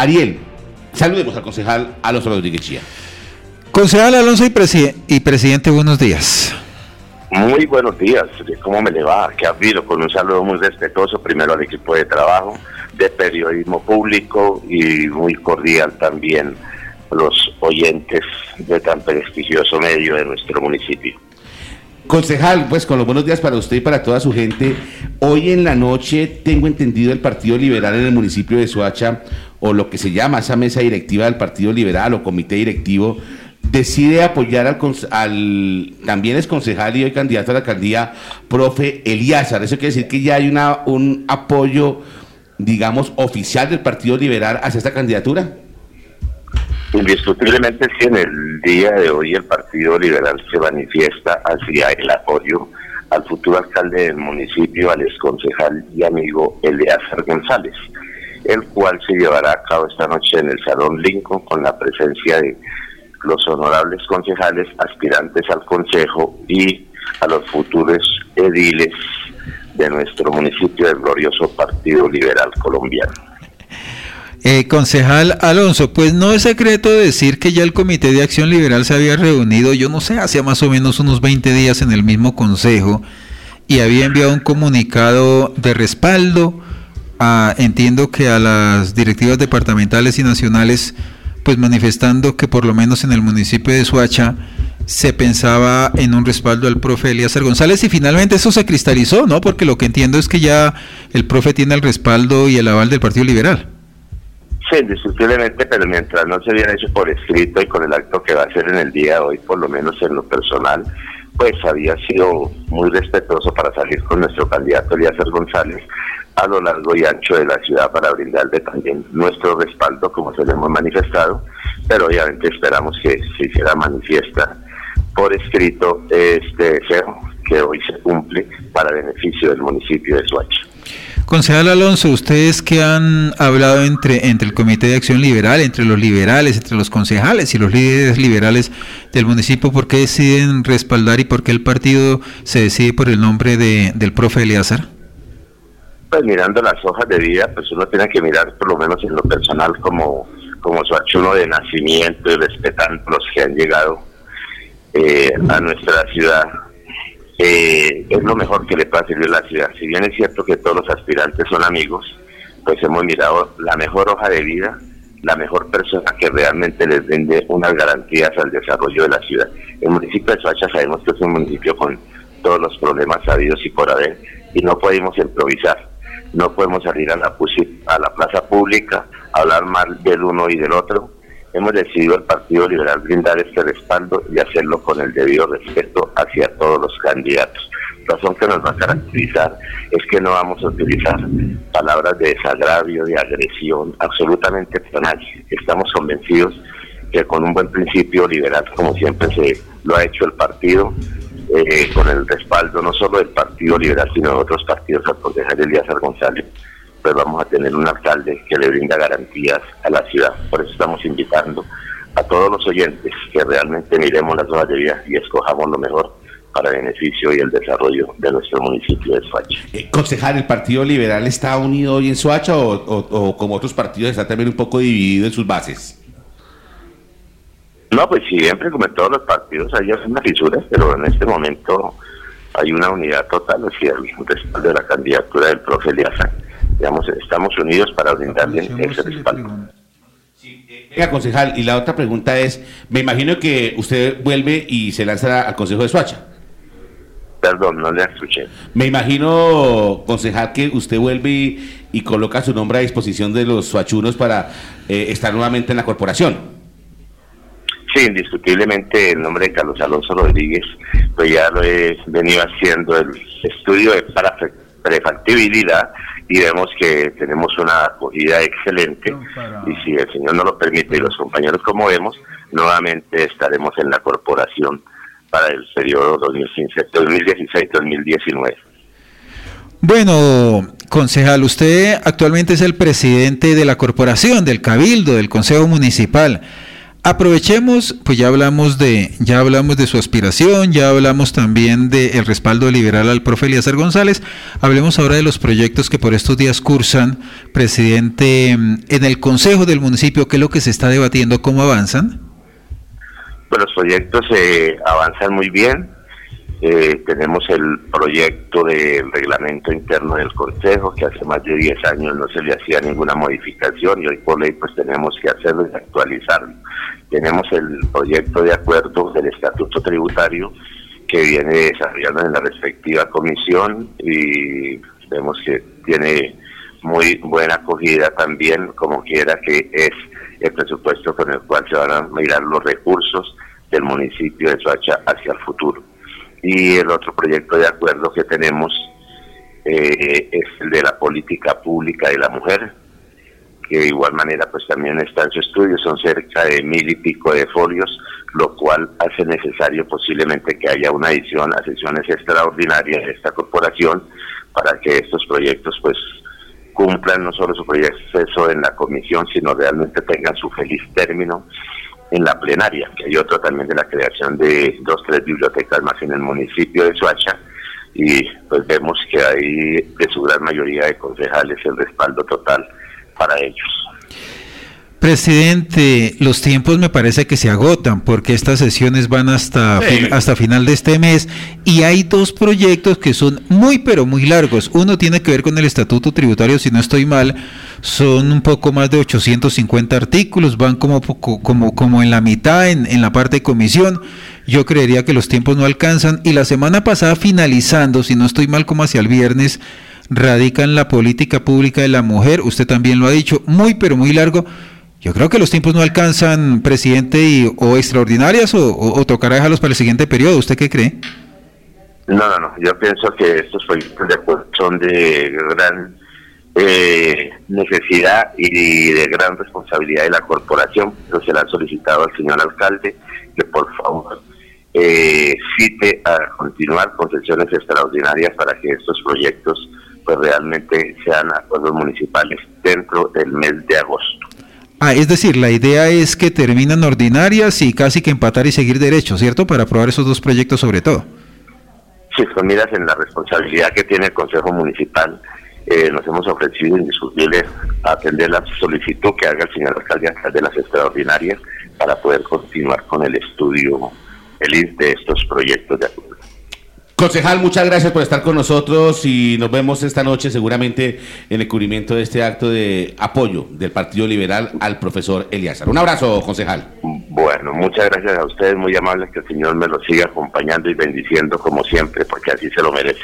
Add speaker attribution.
Speaker 1: Ariel, saludemos al concejal Alonso Rodríguez Chía.
Speaker 2: Concejal Alonso y, y presidente, buenos días.
Speaker 3: Muy buenos días, ¿cómo me le va? ¿Qué ha habido? Con un saludo muy respetuoso primero al equipo de trabajo, de periodismo público y muy cordial también los oyentes de tan prestigioso medio de nuestro municipio.
Speaker 1: Concejal, pues con los buenos días para usted y para toda su gente. Hoy en la noche tengo entendido el Partido Liberal en el municipio de Soacha, o lo que se llama esa mesa directiva del Partido Liberal o comité directivo, decide apoyar al, al también es concejal y hoy candidato a la alcaldía, profe Eliazar. Eso quiere decir que ya hay una, un apoyo, digamos, oficial del Partido Liberal hacia esta candidatura.
Speaker 3: Indiscutiblemente sí, en el día de hoy el Partido Liberal se manifiesta hacia el apoyo al futuro alcalde del municipio, al exconcejal y amigo Eleazar González, el cual se llevará a cabo esta noche en el Salón Lincoln con la presencia de los honorables concejales aspirantes al consejo y a los futuros ediles de nuestro municipio del glorioso Partido Liberal Colombiano.
Speaker 2: Eh, concejal Alonso, pues no es secreto decir que ya el Comité de Acción Liberal se había reunido, yo no sé, hacía más o menos unos 20 días en el mismo consejo y había enviado un comunicado de respaldo, a, entiendo que a las directivas departamentales y nacionales, pues manifestando que por lo menos en el municipio de Suacha se pensaba en un respaldo al profe Elías González y finalmente eso se cristalizó, ¿no? Porque lo que entiendo es que ya el profe tiene el respaldo y el aval del Partido Liberal.
Speaker 3: Sí, indiscutiblemente, pero mientras no se hubiera hecho por escrito y con el acto que va a hacer en el día de hoy, por lo menos en lo personal, pues había sido muy respetuoso para salir con nuestro candidato Elías González a lo largo y ancho de la ciudad para brindarle también nuestro respaldo, como se lo hemos manifestado, pero obviamente esperamos que se hiciera manifiesta por escrito este deseo que hoy se cumple para beneficio del municipio de Suacha.
Speaker 2: Concejal Alonso, ustedes que han hablado entre, entre el Comité de Acción Liberal, entre los liberales, entre los concejales y los líderes liberales del municipio, ¿por qué deciden respaldar y por qué el partido se decide por el nombre de, del profe Eleazar?
Speaker 3: Pues mirando las hojas de vida, pues uno tiene que mirar por lo menos en lo personal como, como su achuno de nacimiento y respetando los que han llegado eh, a nuestra ciudad eh, es lo mejor que le puede servir a la ciudad. Si bien es cierto que todos los aspirantes son amigos, pues hemos mirado la mejor hoja de vida, la mejor persona que realmente les vende unas garantías al desarrollo de la ciudad. El municipio de Soacha sabemos que es un municipio con todos los problemas sabidos y por haber, y no podemos improvisar. No podemos salir a la, a la plaza pública hablar mal del uno y del otro, hemos decidido el Partido Liberal brindar este respaldo y hacerlo con el debido respeto hacia todos los candidatos. La razón que nos va a caracterizar es que no vamos a utilizar palabras de desagravio, de agresión, absolutamente personal. Estamos convencidos que con un buen principio liberal, como siempre se lo ha hecho el partido, eh, con el respaldo no solo del Partido Liberal, sino de otros partidos, al concejal Elías González, pues vamos a tener un alcalde que le brinda garantías a la ciudad. Por eso estamos invitando a todos los oyentes que realmente miremos las hojas de vida y escojamos lo mejor para el beneficio y el desarrollo de nuestro municipio de Soacha.
Speaker 1: Eh, concejal, ¿el Partido Liberal está unido hoy en Soacha o, como otros partidos está también un poco dividido en sus bases?
Speaker 3: No, pues siempre, como en todos los partidos, hay unas fisuras, pero en este momento hay una unidad total hacia el respaldo de la candidatura del profe Eliasa digamos, estamos unidos para brindarle ese respaldo.
Speaker 1: venga, concejal, y la otra pregunta es, me imagino que usted vuelve y se lanza al Consejo de Suacha.
Speaker 3: Perdón, no le escuché.
Speaker 1: Me imagino, concejal, que usted vuelve y, coloca su nombre a disposición de los suachunos para eh, estar nuevamente en la corporación.
Speaker 3: Sí, indiscutiblemente el nombre de Carlos Alonso Rodríguez, pues ya lo he venido haciendo el estudio de para prefactibilidad y vemos que tenemos una acogida excelente y si el Señor nos lo permite y los compañeros como vemos, nuevamente estaremos en la corporación para el periodo 2016-2019.
Speaker 2: Bueno, concejal, usted actualmente es el presidente de la corporación, del cabildo, del Consejo Municipal. Aprovechemos, pues ya hablamos de, ya hablamos de su aspiración, ya hablamos también del respaldo liberal al profe Elías González. Hablemos ahora de los proyectos que por estos días cursan, presidente, en el Consejo del Municipio, ¿qué es lo que se está debatiendo? ¿Cómo avanzan?
Speaker 3: Pues los proyectos eh, avanzan muy bien. Eh, tenemos el proyecto de reglamento interno del Consejo, que hace más de 10 años no se le hacía ninguna modificación y hoy por ley pues tenemos que hacerlo y actualizarlo. Tenemos el proyecto de acuerdo del Estatuto Tributario que viene desarrollando en la respectiva comisión y vemos que tiene muy buena acogida también, como quiera que es el presupuesto con el cual se van a mirar los recursos del municipio de Soacha hacia el futuro. Y el otro proyecto de acuerdo que tenemos eh, es el de la política pública de la mujer, que de igual manera pues también está en su estudio, son cerca de mil y pico de folios, lo cual hace necesario posiblemente que haya una adición a sesiones extraordinarias de esta corporación para que estos proyectos pues cumplan no solo su proceso en la comisión, sino realmente tengan su feliz término en la plenaria, que hay otro también de la creación de dos, tres bibliotecas más en el municipio de Suacha, y pues vemos que hay de su gran mayoría de concejales el respaldo total para ellos.
Speaker 2: Presidente, los tiempos me parece que se agotan porque estas sesiones van hasta, hasta final de este mes y hay dos proyectos que son muy pero muy largos. Uno tiene que ver con el estatuto tributario, si no estoy mal, son un poco más de 850 artículos, van como, como, como en la mitad en, en la parte de comisión. Yo creería que los tiempos no alcanzan y la semana pasada finalizando, si no estoy mal como hacia el viernes, radican la política pública de la mujer, usted también lo ha dicho, muy pero muy largo yo creo que los tiempos no alcanzan, presidente, y, o extraordinarias o, tocará dejarlos para el siguiente periodo. ¿Usted qué cree?
Speaker 3: No, no, no. Yo pienso que estos proyectos de son de gran eh, necesidad y de gran responsabilidad de la corporación. Entonces se le ha solicitado al señor alcalde que por favor eh, cite a continuar con sesiones extraordinarias para que estos proyectos pues realmente sean acuerdos municipales dentro del mes de agosto.
Speaker 2: Ah, es decir, la idea es que terminan ordinarias y casi que empatar y seguir derecho, ¿cierto? Para aprobar esos dos proyectos sobre todo.
Speaker 3: Sí, son miras en la responsabilidad que tiene el Consejo Municipal. Eh, nos hemos ofrecido indiscutible atender la solicitud que haga el señor alcalde de las extraordinarias para poder continuar con el estudio feliz de estos proyectos de acuerdo.
Speaker 1: Concejal, muchas gracias por estar con nosotros y nos vemos esta noche seguramente en el cubrimiento de este acto de apoyo del Partido Liberal al profesor Eliazar. Un abrazo, concejal.
Speaker 3: Bueno, muchas gracias a ustedes, muy amables, que el Señor me lo siga acompañando y bendiciendo como siempre, porque así se lo merece.